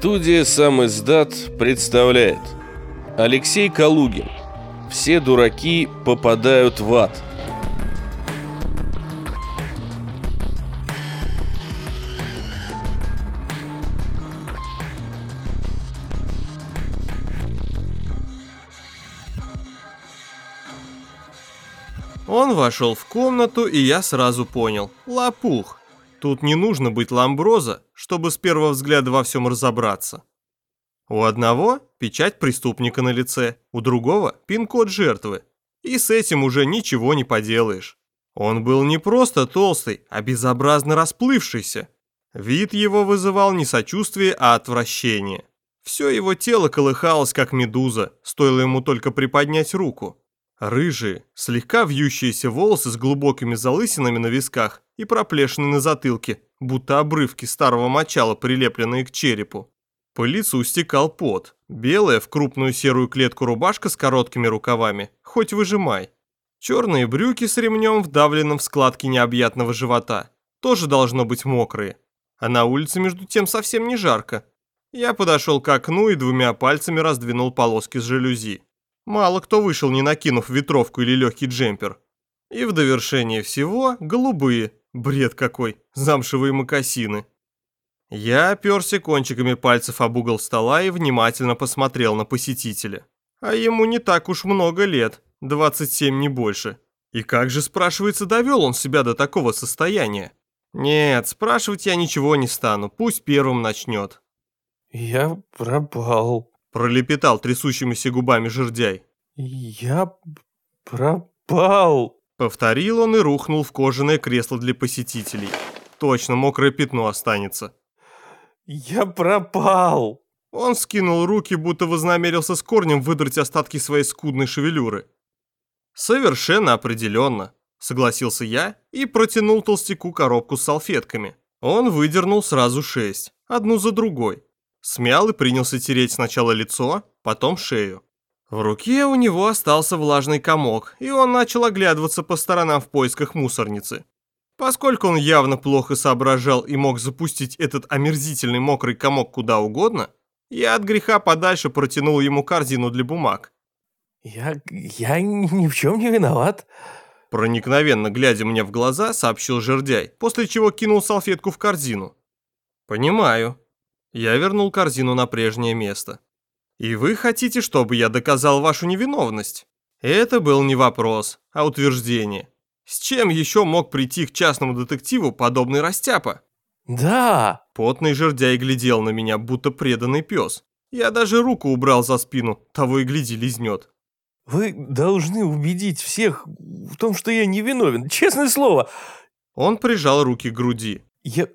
Студия «Сам издат» представляет Алексей Калугин «Все дураки попадают в ад» Он вошел в комнату, и я сразу понял. Лопух. Тут не нужно быть ламброза, чтобы с первого взгляда во всем разобраться. У одного печать преступника на лице, у другого пин-код жертвы. И с этим уже ничего не поделаешь. Он был не просто толстый, а безобразно расплывшийся. Вид его вызывал не сочувствие, а отвращение. Все его тело колыхалось, как медуза, стоило ему только приподнять руку. Рыжие, слегка вьющиеся волосы с глубокими залысинами на висках и проплешины на затылке, будто обрывки старого мочала, прилепленные к черепу. По лицу стекал пот. Белая в крупную серую клетку рубашка с короткими рукавами, хоть выжимай. Черные брюки с ремнем, вдавленным в складки необъятного живота, тоже должно быть мокрые. А на улице между тем совсем не жарко. Я подошел к окну и двумя пальцами раздвинул полоски с жалюзи. Мало кто вышел, не накинув ветровку или легкий джемпер. И в довершение всего голубые, бред какой, замшевые мокасины. Я оперся кончиками пальцев об угол стола и внимательно посмотрел на посетителя. А ему не так уж много лет, 27 не больше. И как же, спрашивается, довел он себя до такого состояния? Нет, спрашивать я ничего не стану, пусть первым начнет. «Я пропал», Пролепетал трясущимися губами жердяй. «Я пропал!» Повторил он и рухнул в кожаное кресло для посетителей. Точно, мокрое пятно останется. «Я пропал!» Он скинул руки, будто вознамерился с корнем выдрать остатки своей скудной шевелюры. «Совершенно определенно», — согласился я и протянул толстяку коробку с салфетками. Он выдернул сразу шесть, одну за другой. Смял и принялся тереть сначала лицо, потом шею. В руке у него остался влажный комок, и он начал оглядываться по сторонам в поисках мусорницы. Поскольку он явно плохо соображал и мог запустить этот омерзительный мокрый комок куда угодно, я от греха подальше протянул ему корзину для бумаг. «Я... я ни в чем не виноват», Проникновенно глядя мне в глаза, сообщил жердяй, после чего кинул салфетку в корзину. «Понимаю. Я вернул корзину на прежнее место. «И вы хотите, чтобы я доказал вашу невиновность?» Это был не вопрос, а утверждение. С чем еще мог прийти к частному детективу подобный растяпа? «Да!» Потный жердяй глядел на меня, будто преданный пес. Я даже руку убрал за спину, того и гляди лизнет. «Вы должны убедить всех в том, что я невиновен, честное слово!» Он прижал руки к груди. «Я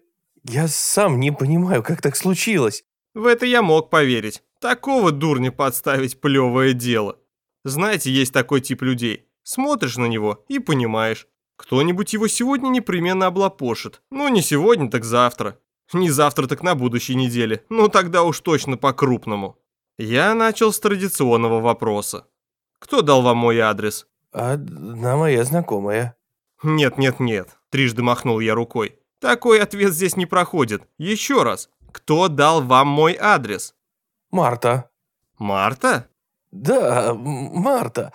я сам не понимаю, как так случилось. В это я мог поверить. Такого дурня подставить плевое дело. Знаете, есть такой тип людей. Смотришь на него и понимаешь. Кто-нибудь его сегодня непременно облапошит. Ну, не сегодня, так завтра. Не завтра, так на будущей неделе. Ну, тогда уж точно по-крупному. Я начал с традиционного вопроса. Кто дал вам мой адрес? Одна моя знакомая. Нет, нет, нет. Трижды махнул я рукой. Такой ответ здесь не проходит. Еще раз. Кто дал вам мой адрес? Марта. Марта? Да, Марта.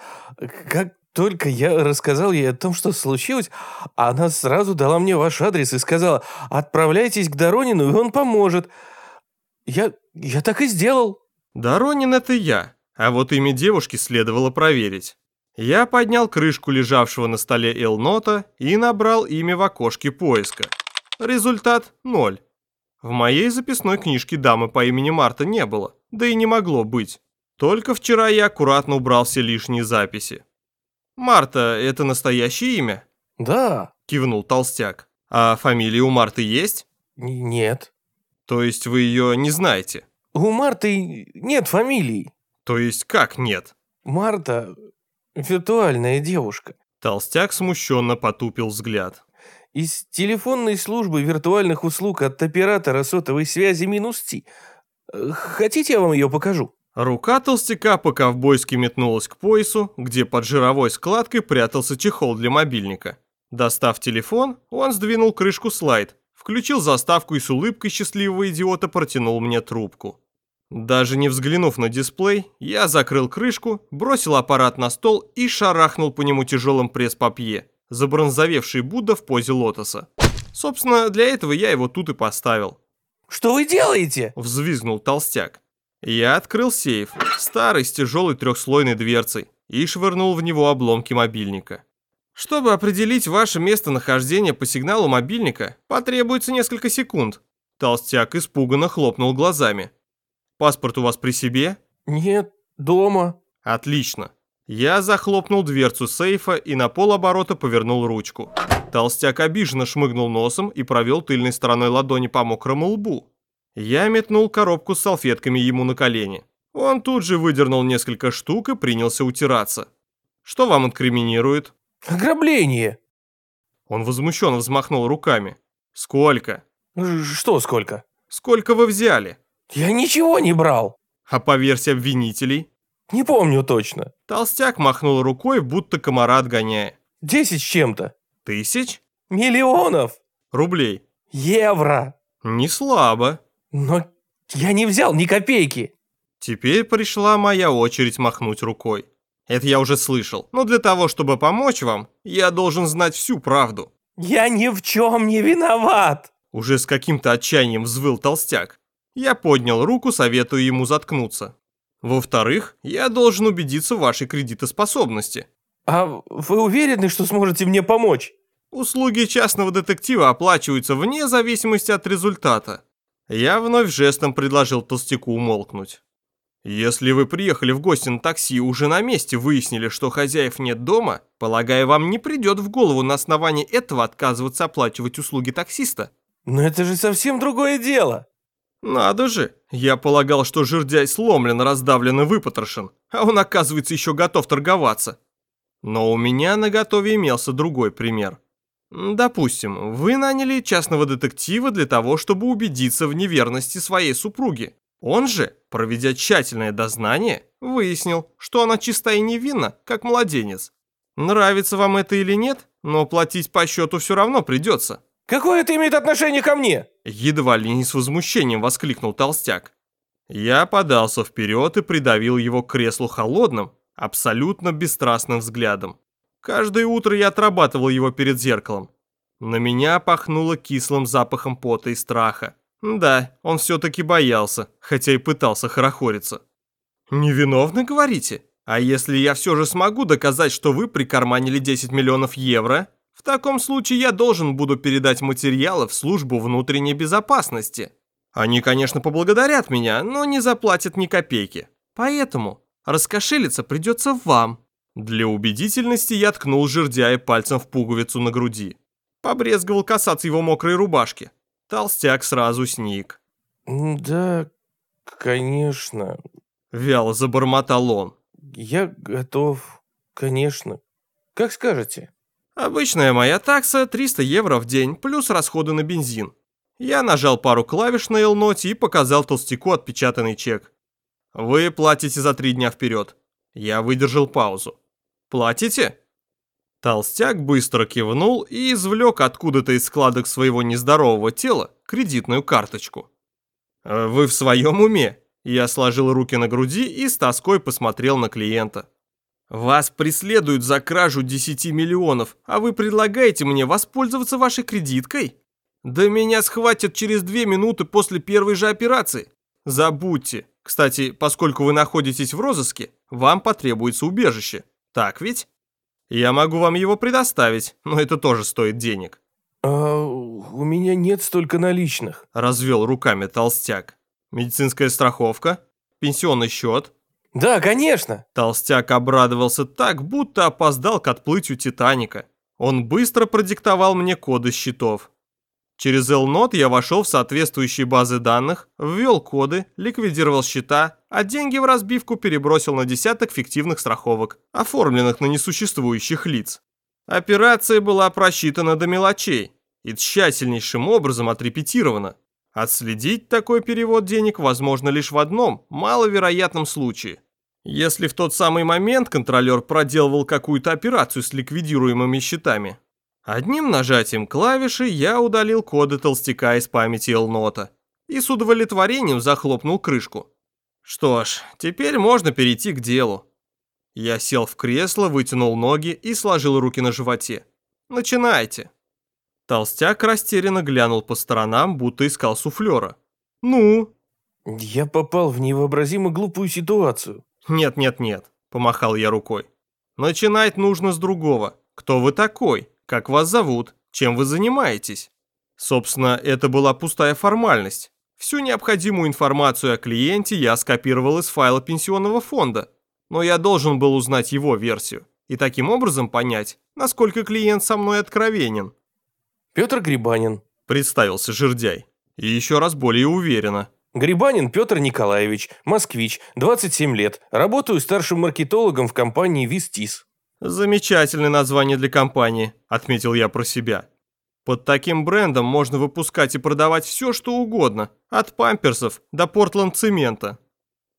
Как только я рассказал ей о том, что случилось, она сразу дала мне ваш адрес и сказала, отправляйтесь к Доронину, и он поможет. Я, я так и сделал. Доронин это я, а вот имя девушки следовало проверить. Я поднял крышку лежавшего на столе Элнота и набрал имя в окошке поиска. Результат – ноль. В моей записной книжке дамы по имени Марта не было, да и не могло быть. Только вчера я аккуратно убрал все лишние записи. «Марта – это настоящее имя?» «Да», – кивнул толстяк. «А фамилия у Марты есть?» Н «Нет». «То есть вы ее не знаете?» «У Марты нет фамилии». «То есть как нет?» «Марта – виртуальная девушка». Толстяк смущенно потупил взгляд. Из телефонной службы виртуальных услуг от оператора сотовой связи минус Ти. Хотите, я вам ее покажу?» Рука толстяка по-ковбойски метнулась к поясу, где под жировой складкой прятался чехол для мобильника. Достав телефон, он сдвинул крышку слайд, включил заставку и с улыбкой счастливого идиота протянул мне трубку. Даже не взглянув на дисплей, я закрыл крышку, бросил аппарат на стол и шарахнул по нему тяжелым пресс-папье, забронзовевший Будда в позе лотоса. Собственно, для этого я его тут и поставил. «Что вы делаете?» – взвизгнул толстяк. Я открыл сейф, старый с тяжелой трехслойной дверцей, и швырнул в него обломки мобильника. Чтобы определить ваше местонахождение по сигналу мобильника, потребуется несколько секунд. Толстяк испуганно хлопнул глазами. Паспорт у вас при себе? «Нет, дома». Отлично. Я захлопнул дверцу сейфа и на полоборота повернул ручку. Толстяк обиженно шмыгнул носом и провел тыльной стороной ладони по мокрому лбу. Я метнул коробку с салфетками ему на колени. Он тут же выдернул несколько штук и принялся утираться. Что вам инкриминирует? «Ограбление». Он возмущенно взмахнул руками. Сколько? Что сколько? Сколько вы взяли? Я ничего не брал. А по версии обвинителей? Не помню точно. Толстяк махнул рукой, будто комара отгоняя. Десять с чем-то. Тысяч? Миллионов. Рублей. Евро. Не слабо. Но я не взял ни копейки. Теперь пришла моя очередь махнуть рукой. Это я уже слышал. Но для того, чтобы помочь вам, я должен знать всю правду. Я ни в чем не виноват. Уже с каким-то отчаянием взвыл толстяк. Я поднял руку, советуя ему заткнуться. Во-вторых, я должен убедиться в вашей кредитоспособности. А вы уверены, что сможете мне помочь? Услуги частного детектива оплачиваются вне зависимости от результата. Я вновь жестом предложил толстяку умолкнуть. Если вы приехали в гости на такси и уже на месте выяснили, что хозяев нет дома, полагаю, вам не придет в голову на основании этого отказываться оплачивать услуги таксиста. Но это же совсем другое дело. Надо же, я полагал, что жердяй сломлен, раздавлен и выпотрошен, а он, оказывается, еще готов торговаться. Но у меня на готове имелся другой пример. Допустим, вы наняли частного детектива для того, чтобы убедиться в неверности своей супруги. Он же, проведя тщательное дознание, выяснил, что она чиста и невинна, как младенец. Нравится вам это или нет, но платить по счету все равно придется. Какое это имеет отношение ко мне? Едва ли не с возмущением воскликнул толстяк. Я подался вперед и придавил его к креслу холодным, абсолютно бесстрастным взглядом. Каждое утро я отрабатывал его перед зеркалом. На меня пахнуло кислым запахом пота и страха. Да, он все-таки боялся, хотя и пытался хорохориться. «Невиновны, говорите? А если я все же смогу доказать, что вы прикарманили 10 миллионов евро, в таком случае я должен буду передать материалы в службу внутренней безопасности. Они, конечно, поблагодарят меня, но не заплатят ни копейки. Поэтому раскошелиться придется вам». Для убедительности я ткнул жердяя пальцем в пуговицу на груди. Побрезговал касаться его мокрой рубашки. Толстяк сразу сник. Да, конечно. Вяло забормотал он. Я готов, конечно. Как скажете. Обычная моя такса 300 евро в день, плюс расходы на бензин. Я нажал пару клавиш на Элноте и показал толстяку отпечатанный чек. Вы платите за три дня вперед. Я выдержал паузу. Платите? Толстяк быстро кивнул и извлек откуда-то из складок своего нездорового тела кредитную карточку. «Э, «Вы в своем уме?» Я сложил руки на груди и с тоской посмотрел на клиента. «Вас преследуют за кражу 10 миллионов, а вы предлагаете мне воспользоваться вашей кредиткой? Да меня схватят через две минуты после первой же операции. Забудьте. Кстати, поскольку вы находитесь в розыске, вам потребуется убежище. Так ведь? Я могу вам его предоставить, но это тоже стоит денег». А, у меня нет столько наличных. Развел руками толстяк. Медицинская страховка? Пенсионный счет? Да, конечно. Толстяк обрадовался так, будто опоздал к отплытию Титаника. Он быстро продиктовал мне коды счетов. Через L-Note я вошел в соответствующие базы данных, ввел коды, ликвидировал счета, а деньги в разбивку перебросил на десяток фиктивных страховок, оформленных на несуществующих лиц. Операция была просчитана до мелочей и тщательнейшим образом отрепетирована. Отследить такой перевод денег возможно лишь в одном, маловероятном случае. Если в тот самый момент контролер проделывал какую-то операцию с ликвидируемыми счетами. Одним нажатием клавиши я удалил коды толстяка из памяти Элнота и с удовлетворением захлопнул крышку. Что ж, теперь можно перейти к делу. Я сел в кресло, вытянул ноги и сложил руки на животе. Начинайте. Толстяк растерянно глянул по сторонам, будто искал суфлера. «Ну?» Я попал в невообразимо глупую ситуацию. «Нет-нет-нет», – помахал я рукой. «Начинать нужно с другого. Кто вы такой? Как вас зовут? Чем вы занимаетесь?» Собственно, это была пустая формальность. Всю необходимую информацию о клиенте я скопировал из файла пенсионного фонда, но я должен был узнать его версию и таким образом понять, насколько клиент со мной откровенен. Петр Грибанин. Представился жердяй. И еще раз более уверенно. Грибанин Петр Николаевич, москвич, 27 лет. Работаю старшим маркетологом в компании Вистис. Замечательное название для компании, отметил я про себя. Под таким брендом можно выпускать и продавать все, что угодно, от памперсов до портланд-цемента.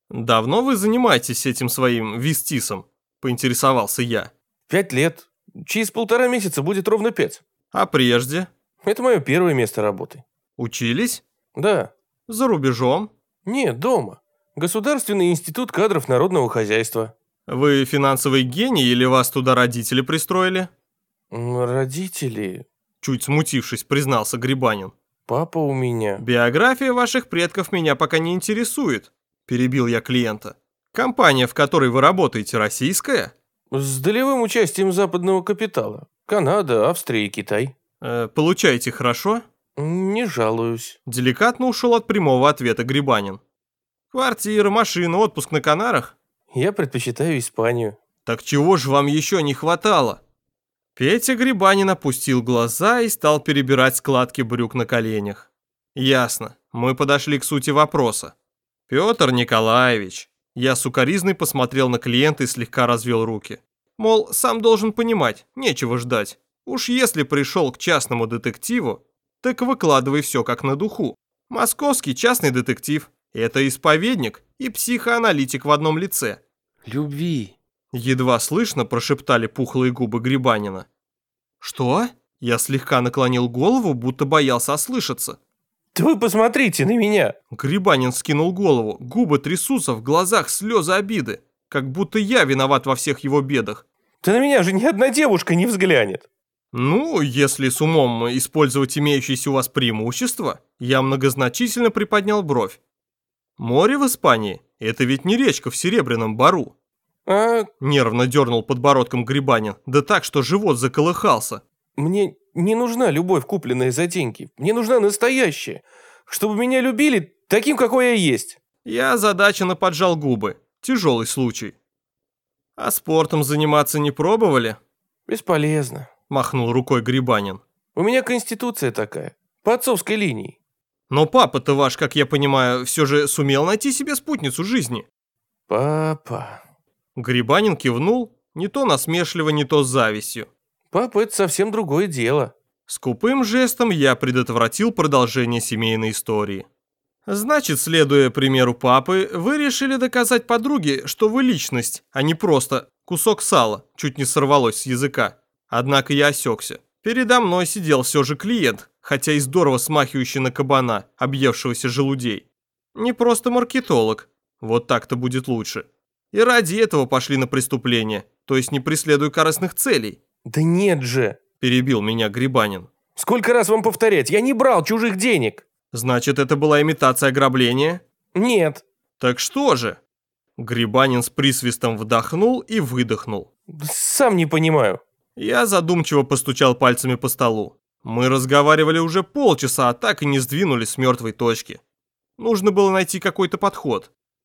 Давно вы занимаетесь этим своим вистисом? Поинтересовался я. Пять лет. Через полтора месяца будет ровно пять. А прежде? Это мое первое место работы. Учились? Да. За рубежом? Нет, дома. Государственный институт кадров народного хозяйства. Вы финансовый гений или вас туда родители пристроили? Родители... Чуть смутившись, признался Грибанин. Папа у меня... Биография ваших предков меня пока не интересует, перебил я клиента. Компания, в которой вы работаете, российская? С долевым участием западного капитала. Канада, Австрия и Китай. Э, получаете хорошо? Не жалуюсь. Деликатно ушел от прямого ответа Грибанин. Квартира, машина, отпуск на Канарах? Я предпочитаю Испанию. Так чего же вам еще не хватало? Петя Грибанин опустил глаза и стал перебирать складки брюк на коленях. Ясно, мы подошли к сути вопроса. Петр Николаевич. Я сукоризной посмотрел на клиента и слегка развел руки. Мол, сам должен понимать, нечего ждать. Уж если пришел к частному детективу, так выкладывай все как на духу. Московский частный детектив – это исповедник и психоаналитик в одном лице. Любви. Едва слышно прошептали пухлые губы Грибанина. «Что?» Я слегка наклонил голову, будто боялся ослышаться. Да вы посмотрите на меня. Грибанин скинул голову, губы трясутся, в глазах слезы обиды, как будто я виноват во всех его бедах. Да на меня же ни одна девушка не взглянет. Ну, если с умом использовать имеющиеся у вас преимущества, я многозначительно приподнял бровь. Море в Испании – это ведь не речка в Серебряном Бару. А Нервно дернул подбородком Грибанин, да так, что живот заколыхался. мне не нужна любовь, купленная за деньги. Мне нужна настоящая. Чтобы меня любили таким, какой я есть. Я озадаченно поджал губы. Тяжелый случай. А спортом заниматься не пробовали? Бесполезно. Махнул рукой Грибанин. У меня конституция такая. По отцовской линии. Но папа-то ваш, как я понимаю, все же сумел найти себе спутницу жизни. Папа. Грибанин кивнул, не то насмешливо, не то с завистью. Папа, это совсем другое дело. Скупым жестом я предотвратил продолжение семейной истории. Значит, следуя примеру папы, вы решили доказать подруге, что вы личность, а не просто кусок сала, чуть не сорвалось с языка. Однако я осекся. Передо мной сидел все же клиент, хотя и здорово смахивающий на кабана, объевшегося желудей. Не просто маркетолог, вот так-то будет лучше. И ради этого пошли на преступление, то есть не преследуя корыстных целей. Да нет же. Перебил меня Грибанин. Сколько раз вам повторять? Я не брал чужих денег. Значит, это была имитация ограбления? Нет. Так что же? Грибанин с присвистом вдохнул и выдохнул. Сам не понимаю. Я задумчиво постучал пальцами по столу. Мы разговаривали уже полчаса, а так и не сдвинулись с мертвой точки. Нужно было найти какой-то подход.